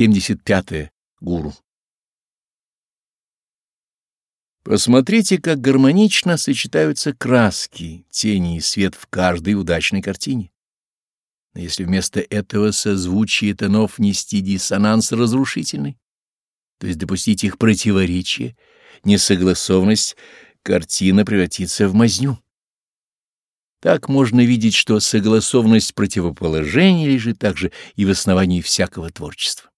75. -е. Гуру. Посмотрите, как гармонично сочетаются краски, тени и свет в каждой удачной картине. Но если вместо этого созвучие тонов нести диссонанс разрушительный, то есть допустить их противоречие, несогласованность, картина превратится в мазню. Так можно видеть, что согласованность противоположений лежит также и в основании всякого творчества.